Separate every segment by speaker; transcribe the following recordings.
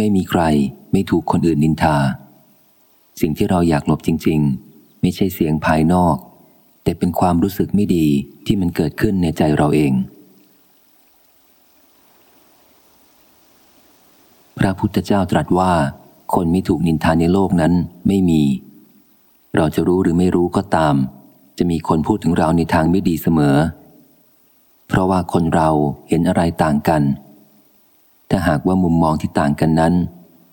Speaker 1: ไม่มีใครไม่ถูกคนอื่นนินทา สิ่งที่เราอยากหลบจริง ๆ ไม่ใช่เสียงภายนอก แต่เป็นความรู้สึกไม่ดีที่มันเกิดขึ้นในใจเราเอง พระพุทธเจ้าตรัสว่า คนไม่ถูกนินทาในโลกนั้นไม่มี เราจะรู้หรือไม่รู้ก็ตาม จะมีคนพูดถึงเราในทางไม่ดีเสมอ เพราะว่าคนเราเห็นอะไรต่างกัน ถ้าหากว่ามุมมองที่ต่างกันนั้น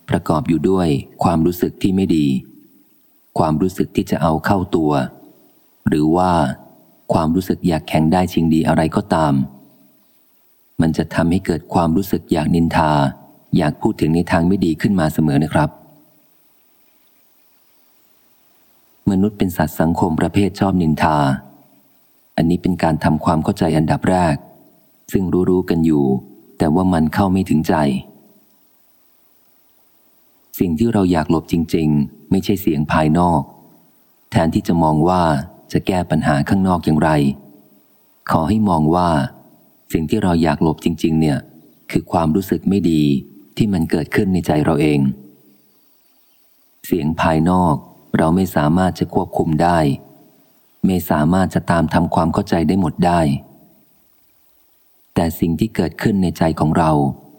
Speaker 1: ประกอบอยู่ด้วยความรู้สึกที่ไม่ดี ความรู้สึกที่จะเอาเข้าตัว หรือว่าความรู้สึกอยากแข่งได้ชิงดีอะไรก็ตาม มันจะทำให้เกิดความรู้สึกอยากนินทา อยากพูดถึงในทางไม่ดีขึ้นมาเสมอนะครับ มนุษย์เป็นสัตว์สังคมประเภทชอบนินทา อันนี้เป็นการทำความเข้าใจอันดับแรก ซึ่งรู้ๆกันอยู่ แต่ว่ามันเข้าไม่ถึงใจ สิ่งที่เราอยากหลบจริง ๆ ไม่ใช่เสียงภายนอก แทนที่จะมองว่าจะแก้ปัญหาข้างนอกอย่างไร ขอให้มองว่า สิ่งที่เราอยากหลบจริง ๆ เนี่ย คือความรู้สึกไม่ดีที่มันเกิดขึ้นในใจเราเอง เสียงภายนอกเราไม่สามารถจะควบคุมได้ ไม่สามารถจะตามทำความเข้าใจได้หมดได้ แต่สิ่งที่เกิดขึ้นในใจของเรา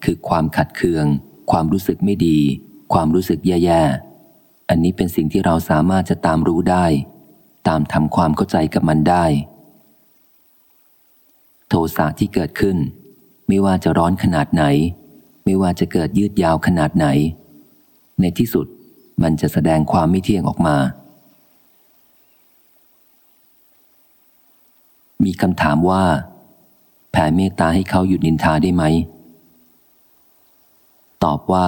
Speaker 1: คือความขัดเคือง ความรู้สึกไม่ดี ความรู้สึกแย่ๆ อันนี้เป็นสิ่งที่เราสามารถจะตามรู้ได้ ตามทำความเข้าใจกับมันได้ โทสะที่เกิดขึ้น ไม่ว่าจะร้อนขนาดไหน ไม่ว่าจะเกิดยืดยาวขนาดไหน ในที่สุดมันจะแสดงความไม่เที่ยงออกมา มีคำถามว่า แผ่เมตตาให้เขาหยุดนินทาได้ไหม ตอบว่า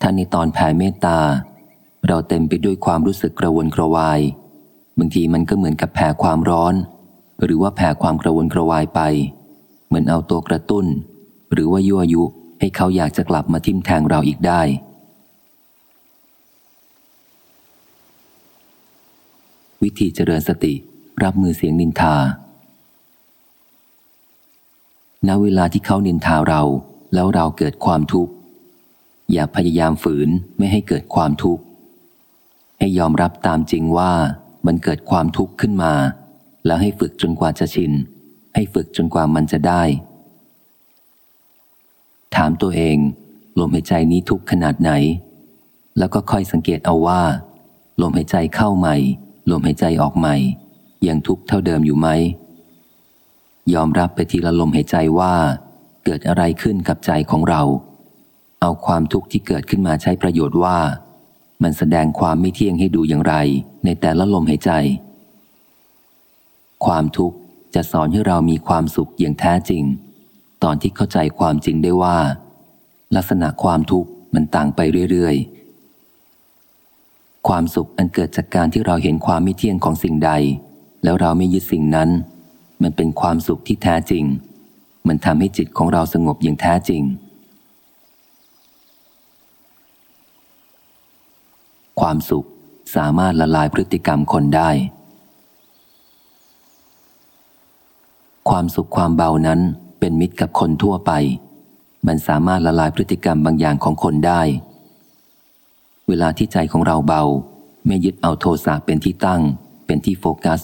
Speaker 1: ถ้าในตอนแผ่เมตตา เราเต็มไปด้วยความรู้สึกกระวนกระวาย บางทีมันก็เหมือนกับแผ่ความร้อน หรือว่าแผ่ความกระวนกระวายไป เหมือนเอาตัวกระตุ้น หรือว่ายั่วยุให้เขาอยากจะกลับมาทิ่มแทงเราอีกได้วิธีเจริญสติ รับมือเสียงนินทา ณเวลาที่เขานินทาเรา แล้วเราเกิดความทุกข์ อย่าพยายามฝืนไม่ให้เกิดความทุกข์ ให้ยอมรับตามจริงว่ามันเกิดความทุกข์ขึ้นมา แล้วให้ฝึกจนกว่าจะชิน ให้ฝึกจนกว่ามันจะได้ ถามตัวเอง ลมหายใจนี้ทุกข์ขนาดไหน แล้วก็ค่อยสังเกตเอาว่า ลมหายใจเข้าใหม่ ลมหายใจออกใหม่ ยังทุกข์เท่าเดิมอยู่ไหม ยอมรับไปทีละลมหายใจว่า เกิดอะไรขึ้นกับใจของเรา เอาความทุกข์ที่เกิดขึ้นมาใช้ประโยชน์ว่า มันแสดงความไม่เที่ยงให้ดูอย่างไร ในแต่ละลมหายใจ ความทุกข์จะสอนให้เรามีความสุขอย่างแท้จริง ตอนที่เข้าใจความจริงได้ว่า ลักษณะความทุกข์มันต่างไปเรื่อยๆ ความสุขอันเกิดจากการที่เราเห็นความไม่เที่ยงของสิ่งใด แล้วเราไม่ยึดสิ่งนั้น มันเป็นความสุขที่แท้จริง มันทำให้จิตของเราสงบอย่างแท้จริง ความสุขสามารถละลายพฤติกรรมคนได้ ความสุขความเบานั้นเป็นมิตรกับคนทั่วไป มันสามารถละลายพฤติกรรมบางอย่างของคนได้ เวลาที่ใจของเราเบา ไม่ยึดเอาโทสะเป็นที่ตั้ง เป็นที่โฟกัส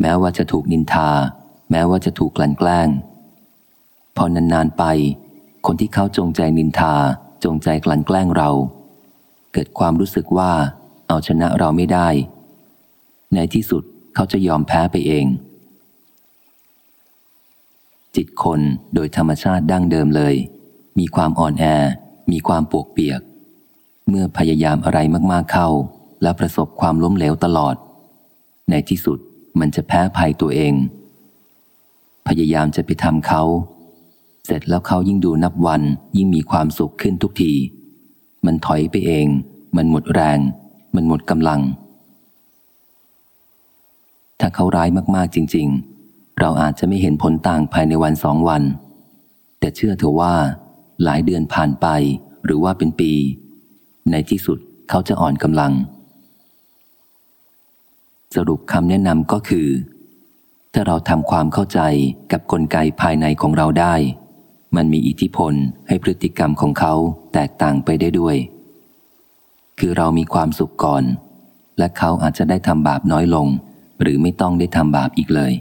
Speaker 1: แม้ว่าจะถูกนินทา แม้ว่าจะถูกกลั่นแกล้ง พอนานๆไป คนที่เขาจงใจนินทา จงใจกลั่นแกล้งเรา เกิดความรู้สึกว่า เอาชนะเราไม่ได้ ในที่สุดเขาจะยอมแพ้ไปเอง จิตคนโดยธรรมชาติดั้งเดิมเลย มีความอ่อนแอ มีความปวกเปียก เมื่อพยายามอะไรมากๆเข้า และประสบความล้มเหลวตลอด ในที่สุด มันจะแพ้ภัยตัวเอง พยายามจะไปทำเขา เสร็จแล้วเขายิ่งดูนับวันยิ่งมีความสุขขึ้นทุกที มันถอยไปเอง มันหมดแรง มันหมดกำลัง ถ้าเขาร้ายมากๆจริง ๆ เราอาจจะไม่เห็นผลต่างภายในวันสองวัน แต่เชื่อเถอะว่า หลายเดือนผ่านไปหรือว่าเป็นปี ในที่สุดเขาจะอ่อนกำลัง สรุปคำแนะนำก็คือ ถ้าเราทำความเข้าใจกับกลไกภายในของเราได้ มันมีอิทธิพลให้พฤติกรรมของเขาแตกต่างไปได้ด้วย คือเรามีความสุขก่อน และเขาอาจจะได้ทำบาปน้อยลง หรือไม่ต้องได้ทำบาปอีกเลย